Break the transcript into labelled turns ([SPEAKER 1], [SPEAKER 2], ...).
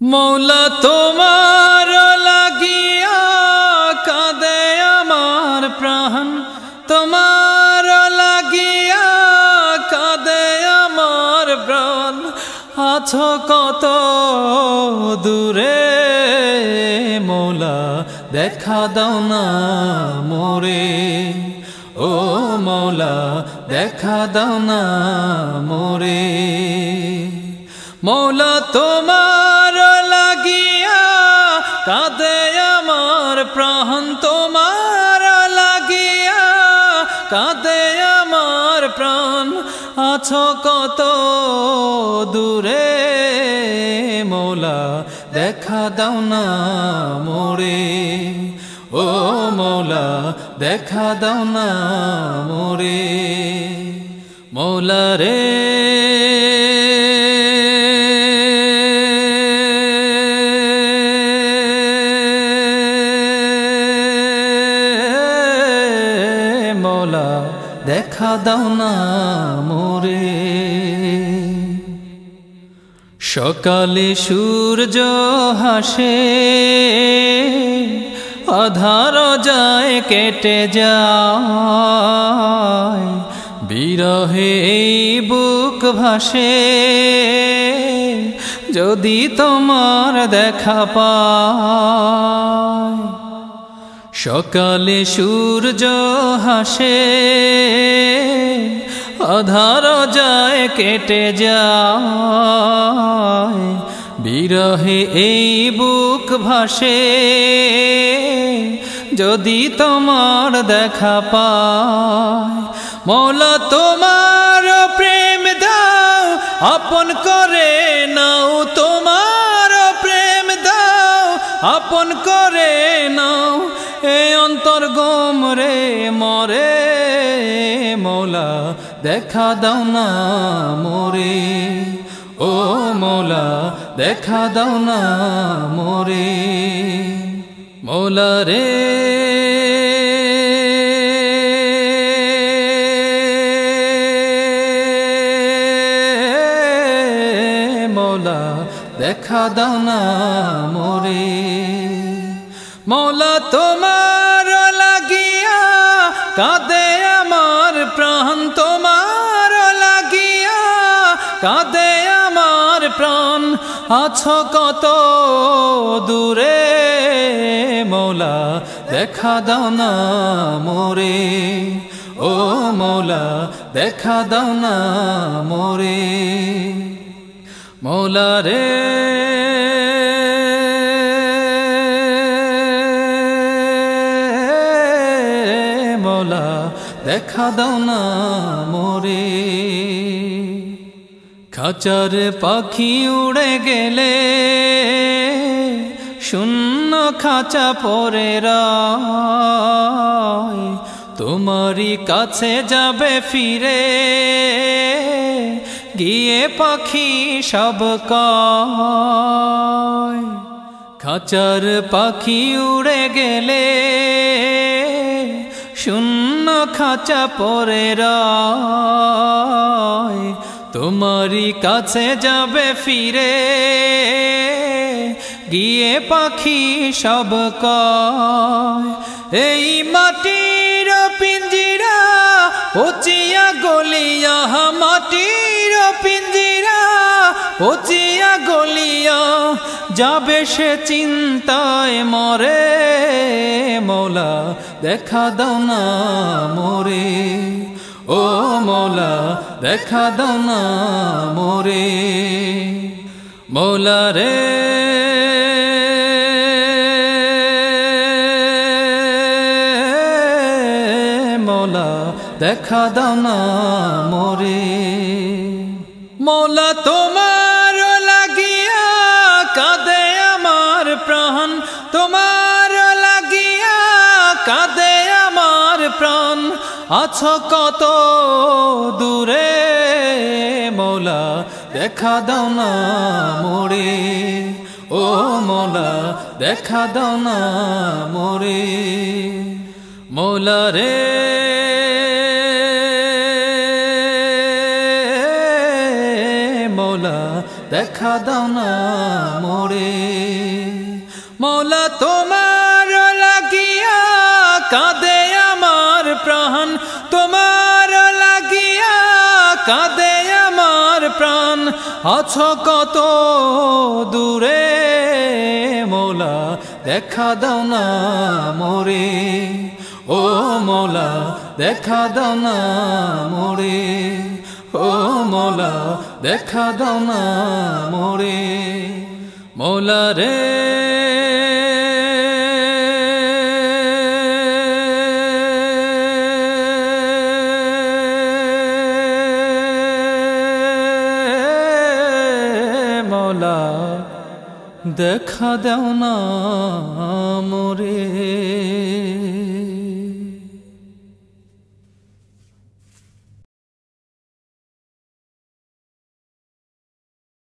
[SPEAKER 1] মৌলা তোমার লাগিয়া কাঁদে আমার প্রাণ। তোমার লাগিয়া কাঁদে আমার প্রাণ। আছো কত দূরে মৌলা, দেখা দাও না মোরে। ও মৌলা, দেখা দাও না মোরে। মৌলা তোমার প্রাণ আছো কত দূরে, মৌলা, দেখা দাও না মোরে। ও মৌলা, দেখা দাও না মোরে। মৌলা রে। মৌলা দেখা দাও না মোরে। সকালে সূর্য হাসে আধার যায়, কেটে যায়। বিরহে বুক ভাসে, যদি তোমার দেখা পায়। সকালে সূর্য হাসে আধার যায় কেটে যায়, বিরহে এই বুক ভাসে। যদি তোমার দেখা পায়, মৌলা তোমার অন্তর গম রে, মরে। মৌলা, দেখা দাও না মোরে। ও মৌলা, দেখা দাও না মোরে। মৌলা রে। দেখা দাও না মোরে। মৌলা লাগিয়া কাঁদে আমার প্রাণ, তোমার লাগিয়া কাঁদে আমার প্রাণ। আছো কত দূরে, মৌলা, দেখা দাও না মোরে। ও মৌলা, দেখা দাও না মোরে। মৌলা রে। দেখা দাও না মোরে। খাচার পাখি উড়ে গেলে শূন্য খাঁচা পরে তোমারই কাছে যাবে ফিরে, গিয়ে পাখি সব কয়। খাঁচার পাখি উড়ে গেলে শূন্য খাঁচা পরে রায়। তোমারই কাছে যাবে ফিরে। গিয়ে পাখি সব কয়। এই মাটির পিঞ্জিরা, পচিয়া গলিয়া মাটির পিঞ্জিরা, পচিয়া গলিয়া যাবে সে চিন্তায় মরে, মৌলা দেখা দাও না মোরে। ও মৌলা দেখা দাও না মোরে। মৌলা রে। মৌলা দেখা দাও না মোরে। মৌলা তোমার আছো কত দূরে মৌলা, দেখা দাও না মোরে। ও মৌলা, দেখা দাও না মোরে। মৌলা রে। মৌলা, দেখা দাও না মোরে। মোলা, তোমার লাগিয়া কাঁদে আছো কত দূরে মোলা, দেখা দাও না মোরে। ও মোলা, দেখা দাও না মোরে। ও মোলা, দেখা দাও না মোরে। মোলা রে দেখা দেও না মোরে।